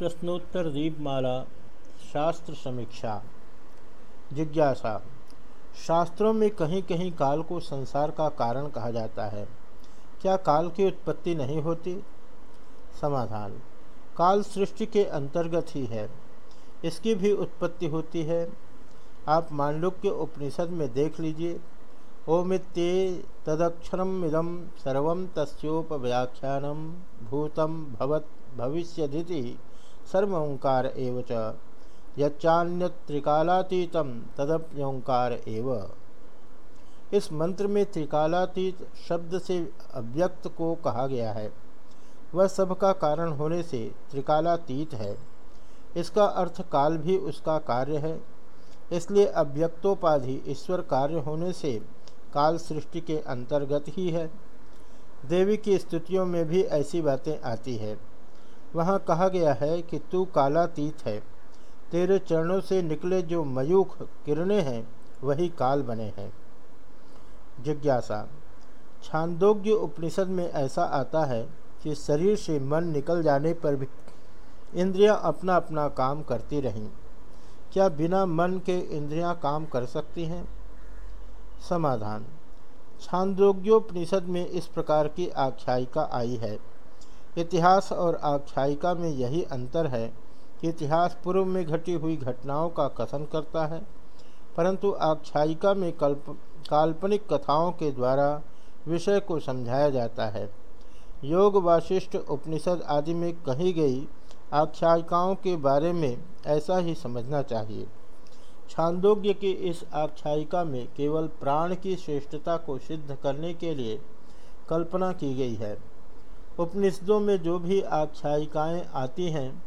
प्रश्नोत्तर दीपमाला, शास्त्र समीक्षा। जिज्ञासा, शास्त्रों में कहीं कहीं काल को संसार का कारण कहा जाता है। क्या काल की उत्पत्ति नहीं होती? समाधान, काल सृष्टि के अंतर्गत ही है। इसकी भी उत्पत्ति होती है। आप मांडुक्य उपनिषद में देख लीजिए। ओमित्ये तदक्षरम इदम सर्व तस्ोपव्याख्यानम भूतम भवत भविष्य भविष्यधि सर्व ओंकार एव च। यच्चान्यत्रिकालातीत तदप्योंकार एव। इस मंत्र में त्रिकालातीत शब्द से अव्यक्त को कहा गया है। वह सब का कारण होने से त्रिकालातीत है। इसका अर्थ काल भी उसका कार्य है। इसलिए अव्यक्तोपाधि ईश्वर कार्य होने से काल सृष्टि के अंतर्गत ही है। देवी की स्तुतियों में भी ऐसी बातें आती है। वहाँ कहा गया है कि तू कालातीत है। तेरे चरणों से निकले जो मयूख किरणें हैं, वही काल बने हैं। जिज्ञासा, छांदोग्य उपनिषद में ऐसा आता है कि शरीर से मन निकल जाने पर भी इंद्रियाँ अपना अपना काम करती रहीं। क्या बिना मन के इंद्रियाँ काम कर सकती हैं? समाधान, छांदोग्योपनिषद में इस प्रकार की आख्यायिका आई है। इतिहास और आख्यायिका में यही अंतर है कि इतिहास पूर्व में घटी हुई घटनाओं का कथन करता है, परंतु आख्यायिका में कल्प, काल्पनिक कथाओं के द्वारा विषय को समझाया जाता है। योग, वाशिष्ठ, उपनिषद आदि में कही गई आख्यायिकाओं के बारे में ऐसा ही समझना चाहिए। छांदोग्य की इस आख्यायिका में केवल प्राण की श्रेष्ठता को सिद्ध करने के लिए कल्पना की गई है। उपनिषदों में जो भी आख्यायिकाएँ आती हैं,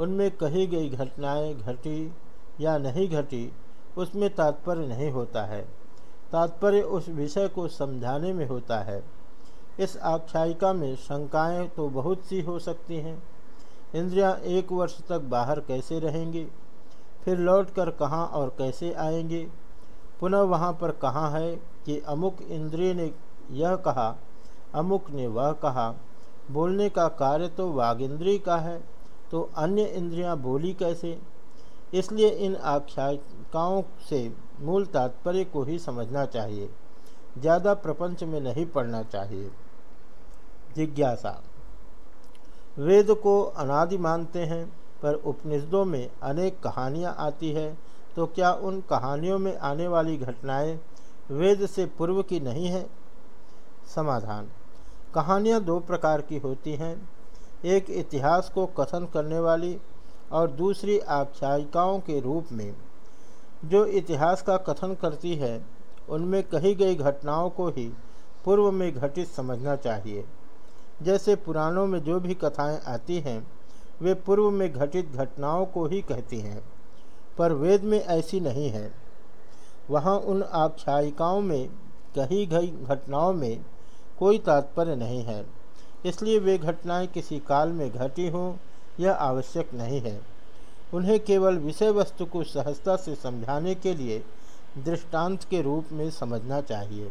उनमें कही गई घटनाएँ घटी या नहीं घटी, उसमें तात्पर्य नहीं होता है। तात्पर्य उस विषय को समझाने में होता है। इस आख्यायिका में शंकाएँ तो बहुत सी हो सकती हैं। इंद्रियाँ एक वर्ष तक बाहर कैसे रहेंगी? फिर लौटकर कहाँ और कैसे आएँगे? पुनः वहाँ पर कहाँ है कि अमुक इंद्रिय ने यह कहा, अमुक ने वह कहा? बोलने का कार्य तो वागिंद्री का है तो अन्य इंद्रियाँ बोली कैसे? इसलिए इन आख्यायिकाओं से मूल तात्पर्य को ही समझना चाहिए। ज़्यादा प्रपंच में नहीं पढ़ना चाहिए। जिज्ञासा। वेद को अनादि मानते हैं, पर उपनिषदों में अनेक कहानियाँ आती है तो क्या उन कहानियों में आने वाली घटनाएँ वेद से पूर्व की नहीं है? समाधान। कहानियाँ दो प्रकार की होती हैं, एक इतिहास को कथन करने वाली और दूसरी आख्यायिकाओं के रूप में। जो इतिहास का कथन करती है, उनमें कही गई घटनाओं को ही पूर्व में घटित समझना चाहिए। जैसे पुराणों में जो भी कथाएँ आती हैं, वे पूर्व में घटित घटनाओं को ही कहती हैं, पर वेद में ऐसी नहीं है। वहाँ उन आख्यायिकाओं में कही गई घटनाओं में कोई तात्पर्य नहीं है। इसलिए वे घटनाएँ किसी काल में घटी हों, यह आवश्यक नहीं है। उन्हें केवल विषय वस्तु को सहजता से समझाने के लिए दृष्टांत के रूप में समझना चाहिए।